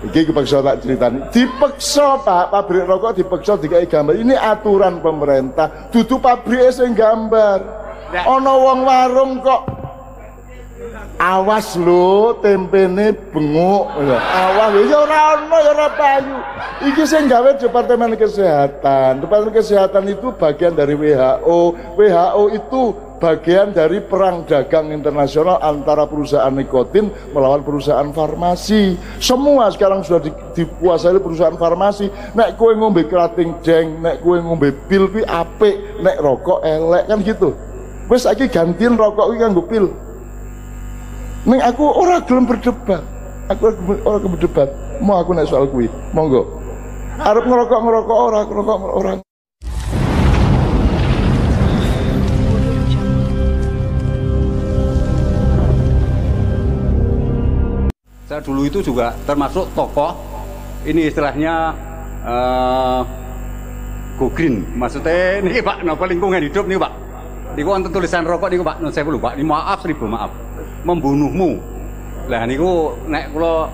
Iki kepeksa tak ceritani. Dipeksa Pak, pabrik rokok dipeksa dikai gambar. Ini aturan pemerintah. Dudu pabrik sing gambar. Ana wong warung kok Awas lho, tempene benguk. Awas ya ora ono ya ora payu. Iki sing gawe Departemen Kesehatan. Departemen Kesehatan itu bagian dari WHO. WHO itu bagian dari perang dagang internasional antara perusahaan nikotin melawan perusahaan farmasi. Semua sekarang sudah di, dikuasai perusahaan farmasi. Nek kue ngombe kerating jeng, nek kue ngombe pil apik, nek rokok elek kan gitu. Wes saiki gantian rokok kuwi kanggo pil. Ning aku ora gelem berdebat. Aku ora gelem berdebat. Mau aku nek soal kuwi. Monggo. Arep ngerokok-ngerokok ora, ngerokok ora. Saya dulu itu juga termasuk tokoh. Ini istilahnya uh, go green. Maksudnya ini Pak, nopo lingkungan hidup nih Pak. Ini wonten tulisan rokok nih Pak, non saya Pak. Ini maaf seribu maaf. Membunuhmu. Lah niku nek kula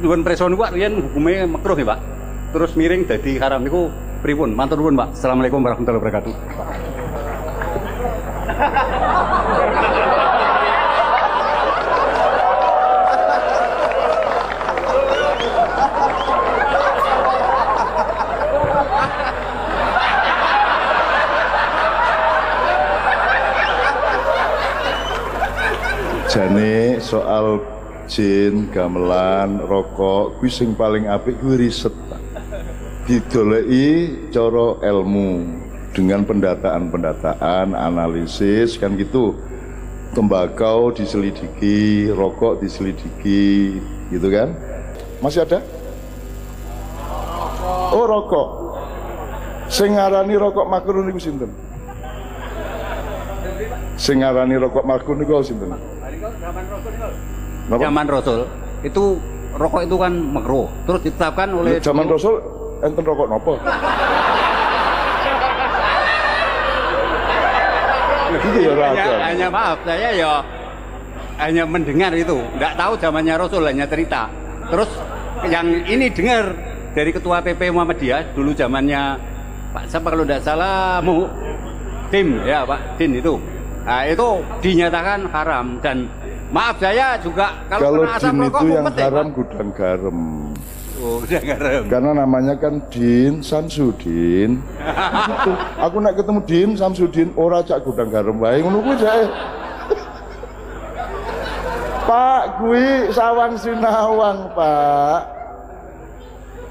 nuwun preso niku riyen hukume makruh ya Pak. Terus miring dadi haram niku pripun? Matur nuwun Pak. Assalamualaikum warahmatullahi wabarakatuh. Jane soal jin, gamelan, rokok kuwi sing paling apik kuwi riset. Didoleki cara ilmu dengan pendataan-pendataan, analisis kan gitu. Tembakau diselidiki, rokok diselidiki, gitu kan? Masih ada? Oh, rokok. Sing rokok makruh niku sinten? Sing rokok makruh niku sinten? Napa? Zaman Rasul itu rokok itu kan makruh. Terus ditetapkan oleh Zaman Rasul enten rokok nopo? Gitu ya hanya, ada. hanya maaf saya ya hanya mendengar itu nggak tahu zamannya Rasul hanya cerita terus yang ini dengar dari ketua PP Muhammadiyah dulu zamannya Pak siapa kalau tidak salah mu tim ya Pak Din itu nah itu dinyatakan haram dan maaf saya juga kalau, Kalau kena asam din rokok itu yang ya, haram gudang garam. oh udah garam Karena namanya kan Din Samsudin. gitu. Aku nak ketemu Din Samsudin ora cak gudang garam wae ngono kuwi jae. Pak, kuwi sawang sinawang, Pak.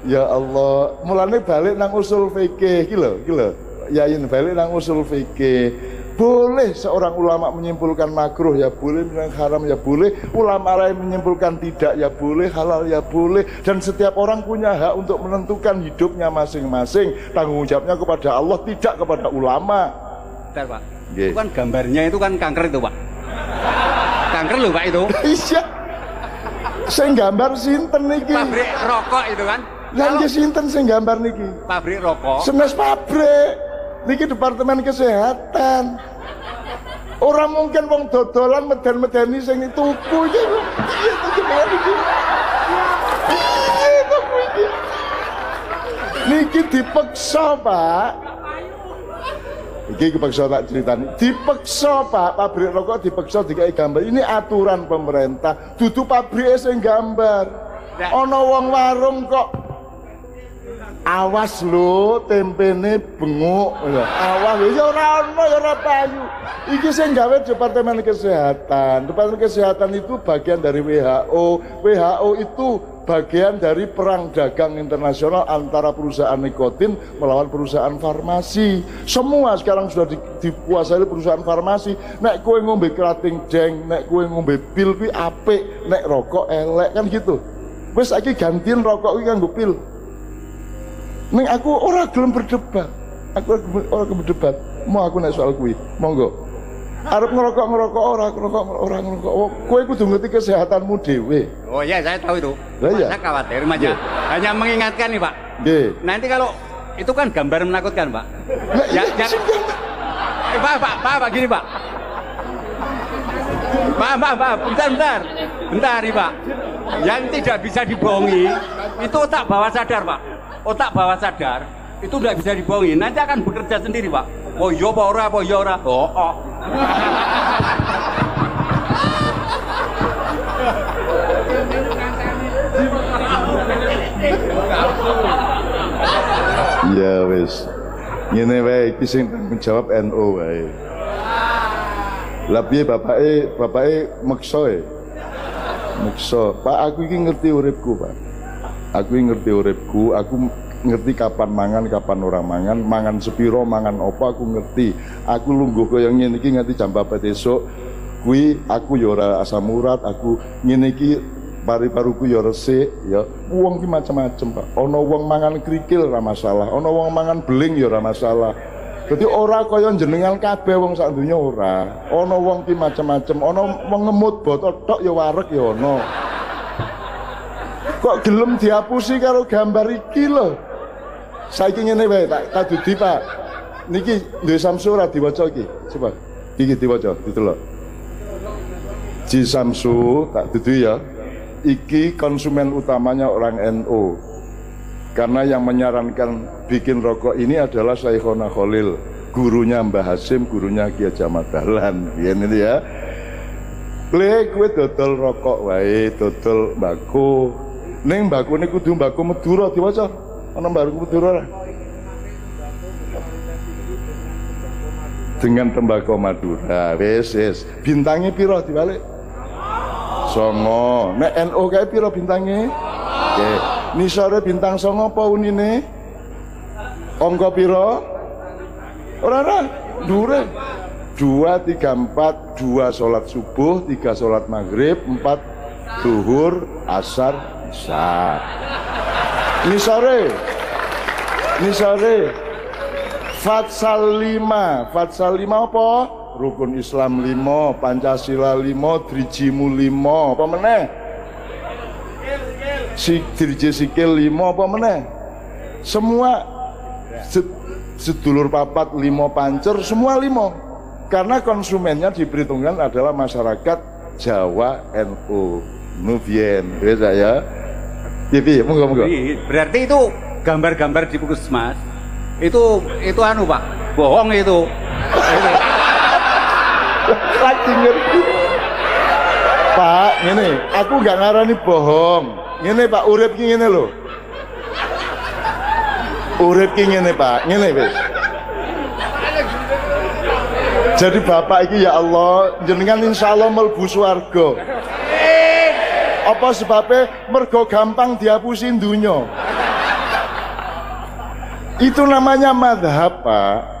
Ya Allah, mulane balik nang usul fikih iki lho, iki lho. Yayin balik nang usul fikih. Boleh seorang ulama menyimpulkan makruh ya boleh, yang haram ya boleh, ulama lain menyimpulkan tidak ya boleh, halal ya boleh, dan setiap orang punya hak untuk menentukan hidupnya masing-masing. Tanggung jawabnya kepada Allah, tidak kepada ulama. Bentar, Pak Nggih. itu kan gambarnya itu kan kanker itu Pak kanker loh Pak itu Iya. Sing gambar sinten niki? pabrik rokok itu kan Lah nggih sinten sing gambar niki? pabrik rokok Senes pabrik. Niki Departemen Kesehatan. Orang mungkin wong dodolan meden-medeni sing tuku iki. Piye to jenengan iki? Piye to iki? Niki dipeksa, Pak. Iki kepeksa tak ceritani. Dipeksa, Pak, pabrik rokok dipeksa dikai gambar. Ini aturan pemerintah. Dudu pabrik sing gambar. Ana wong warung kok Awas lho, tempene benguk. Awas ya ora ono ya ora payu. Iki sing gawe Departemen Kesehatan. Departemen Kesehatan itu bagian dari WHO. WHO itu bagian dari perang dagang internasional antara perusahaan nikotin melawan perusahaan farmasi. Semua sekarang sudah di, dikuasai perusahaan farmasi. Nek kue ngombe kerating jeng, nek kue ngombe pil kuwi nek rokok elek kan gitu. Wes saiki gantian rokok kuwi kanggo pil. Ning aku ora gelem berdebat. Aku ora gelem- berdebat. Mau aku nek soal kuwi. Monggo. Arep ngerokok-ngerokok ora, ngerokok ora ngerokok. Oh, kowe kudu ngerti kesehatanmu dhewe. Oh iya saya tahu itu. Lah iya. Saya khawatir aja. Hanya mengingatkan nih Pak. Nggih. Nanti kalau itu kan gambar menakutkan Pak. Ya, ya. Eh, Pak, Pak, Pak, Pak, gini Pak. Pak, Pak, Pak, bentar, bentar. Bentar nih Pak. yang tidak bisa dibohongi itu otak bawah sadar pak otak bawah sadar itu tidak bisa dibohongi nanti akan bekerja sendiri pak oh iya apa ora apa iya ora oh, oh. Iya wis. Ngene wae iki sing tanggung jawab NU wae. Lah piye bapake bapake meksa e. Pak aku iki ngerti uripku, Pak. Aku ngerti uripku, aku ngerti kapan mangan, kapan orang mangan, mangan sepiro, mangan apa aku ngerti. Aku lungguh kaya ngene iki nganti jam 4 esuk. Kuwi aku ya ora asam urat, aku ngene iki paru-paruku ya resik ya wong ki macam-macam Pak ana wong mangan krikil ora masalah ana wong mangan beling ya ora masalah Jadi ora kaya jenengan kabeh wong sak donya ora. Ana wong ki macam-macam, ana wong ngemut botol tok ya wareg ya. Kok gelem diapusi karo gambar iki lho. Saiki ngene wae tak tak dudi Pak. Niki duwe Samsu ora diwaca iki. Coba. Iki diwaca, ditelok. Ji Samsu tak dudu ya iki konsumen utamanya orang NU karena yang menyarankan bikin rokok ini adalah Syekhona Khalil gurunya Mbah Hasim gurunya Kiai Jamat Dahlan ini ya Le kue dodol rokok wae dodol mbako ning mbako ini kudu mbako Madura diwaca. Ana mbako Madura. Dengan tembakau Madura. Wis wis. Bintangnya piro dibalik? Songo. Nek NU kae piro bintange? Oke. Bintang songo apa unine? Angka piro ora ora. Dure dua tiga empat. Dua sholat subuh. Tiga sholat maghrib. Empat duhur asar isya nisore nisore fatsal lima fatsal lima apa rukun Islam limo, Pancasila limo, drijimu limo, apa meneh? Si sikil limo apa meneh? Semua sedulur papat limo pancer semua limo. Karena konsumennya diperhitungkan adalah masyarakat Jawa NU. Nuvien, bisa ya? Pipi, monggo monggo. Berarti itu gambar-gambar di puskesmas itu itu anu pak. Bohong itu. itu. Lagi ngerti. Pak ini aku gak ngarani bohong. Ini Pak. Urip ngene lho. Urip ki ngene Pak. Ngene wis. Jadi bapak iki ya Allah jenengan insya Allah melbu swarga apa sebabnya mergo gampang dihapusin dunya itu namanya madhab pak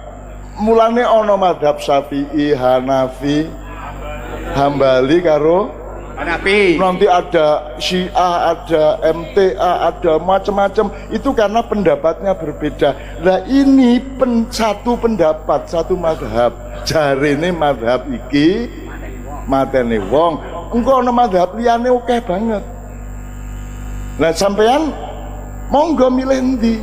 mulane ana madhab Syafi'i, Hanafi, Hambali karo Hanafi. Nanti ada Syiah, ada MTA, ada macam-macam. Itu karena pendapatnya berbeda. Nah ini pen, satu pendapat, satu madhab. Jari ini madhab iki, mateni wong. Engkau ana madhab liyane oke banget. Nah sampean monggo milih ndi?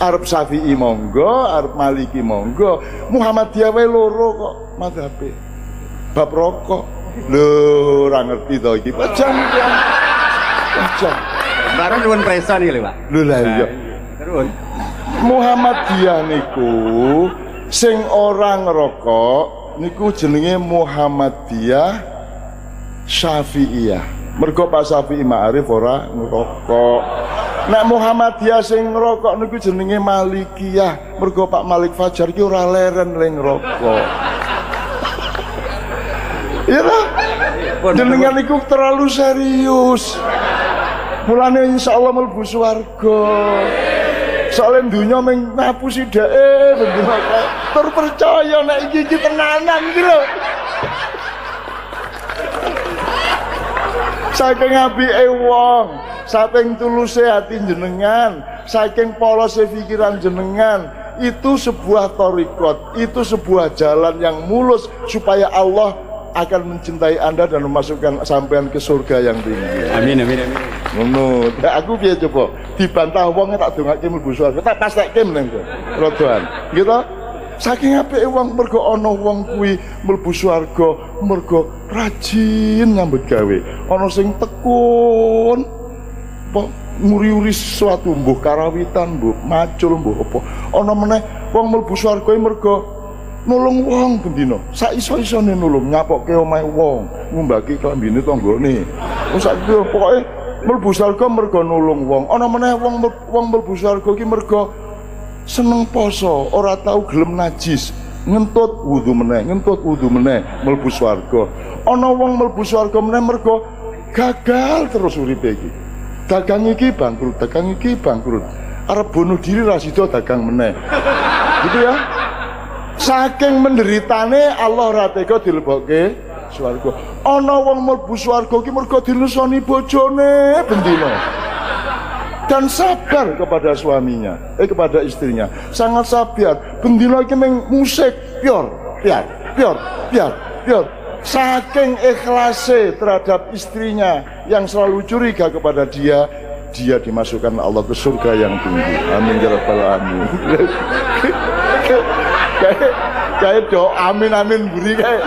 Arab Syafi'i monggo, Arab Maliki monggo, Muhammadiyah wae loro kok madhabe. Bab rokok. Lho, ora ngerti to iki. Pajang ya. Pajang. Barang nuwun presa nih, Pak. Lho lah iya. Terus Muhammadiyah niku sing orang ngerokok niku jenenge Muhammadiyah Syafi'iyah. Mergo Pak Syafi'i Ma'arif ora ngerokok. Nek Muhammadiyah sing ngerokok niku jenenge Malikiyah. Mergo Pak Malik Fajar ki ora leren ning ngerokok. Iya lah. Jenengan niku terlalu serius. Mulane insyaallah mlebu swarga. Soalnya dunia meng ngapusi dae bendina Tur percaya nek iki iki tenanan iki lho. Saking apike wong, saking tuluse hati jenengan, saking polose pikiran jenengan, itu sebuah torikot, itu sebuah jalan yang mulus supaya Allah akan mencintai anda dan memasukkan sampean ke surga yang tinggi. Amin amin amin. Ngono. Nah, aku piye coba? Dibantah wong tak dongake mlebu swarga. Tak meneng kok. Rodoan. Gitu. Saking apike wong mergo ana wong kuwi mlebu swarga mergo rajin nyambut gawe. Ana sing tekun apa nguri-uri sesuatu mbuh karawitan mbuh macul mbuh apa. Ana meneh wong mlebu swarga mergo nulung wong bendina. Sak iso-isone nulung nyapokke omahe wong ngumbaki klambine tanggane. Wis sak pokoke mlebu swarga mergo nulung wong. Ana meneh wong wong mlebu swarga ki mergo seneng poso ora tahu gelem najis. Ngentut wudu meneh ngentut wudu meneh mlebu swarga. Ana wong mlebu swarga meneh mergo gagal terus uripe iki. Dagang iki bangkrut dagang iki bangkrut. Arep bunuh diri ra sida dagang meneh. Gitu ya. Saking menderitane Allah ora tega dilebokke swarga. Ana wong mlebu swarga ki mergo dilusoni bojone bendina dan sabar kepada suaminya eh kepada istrinya. Sangat sabar. Bendina iki meng musik pior pior pior pior pior saking ikhlase terhadap istrinya yang selalu curiga kepada dia dia dimasukkan Allah ke surga yang tinggi. Amin ya rabbal alamin. Kayak kayak amin amin buri kayak.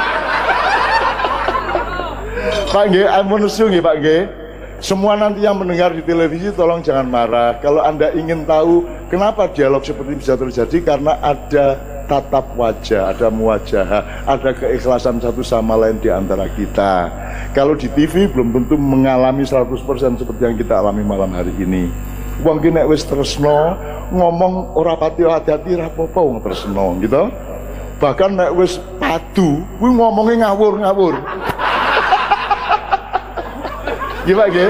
Pak G, amun nggih Pak G. Semua nanti yang mendengar di televisi tolong jangan marah. Kalau Anda ingin tahu kenapa dialog seperti bisa terjadi karena ada tatap wajah, ada muwajah, ada keikhlasan satu sama lain di antara kita. Kalau di TV belum tentu mengalami 100% seperti yang kita alami malam hari ini. Wong ki nek wis tresno ngomong ora pati hati-hati ra apa-apa wong tresno gitu. Bahkan nek wis padu kuwi ngomongnya ngawur-ngawur. Gimana ge?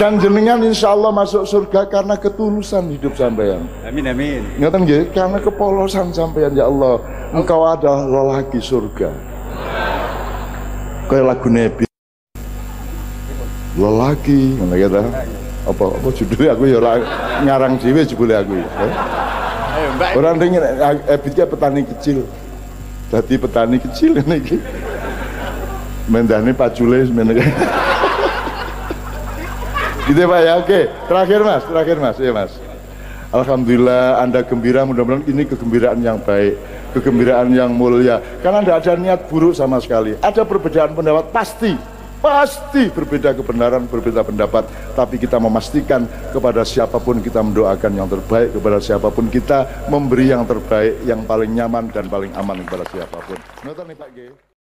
Dan jenengan insya Allah masuk surga karena ketulusan hidup sampean. Amin amin. Ngeten nggih, karena kepolosan sampean ya Allah. Engkau adalah lelaki surga. Kayak lagu Nebi. Lelaki, ngono kata. Apa apa judulnya aku ya ngarang dhewe jebule aku. ya. Mbak. Orang dengar Ebitnya petani kecil. Jadi petani kecil ini. Mendane pacule semene. gitu ya Pak ya. Oke, terakhir Mas, terakhir Mas. Ya Mas. Alhamdulillah Anda gembira, mudah-mudahan ini kegembiraan yang baik, kegembiraan yang mulia. Karena tidak ada niat buruk sama sekali. Ada perbedaan pendapat pasti, pasti berbeda kebenaran, berbeda pendapat. Tapi kita memastikan kepada siapa pun kita mendoakan yang terbaik, kepada siapa pun kita memberi yang terbaik, yang paling nyaman dan paling aman kepada siapa pun. Nih Pak.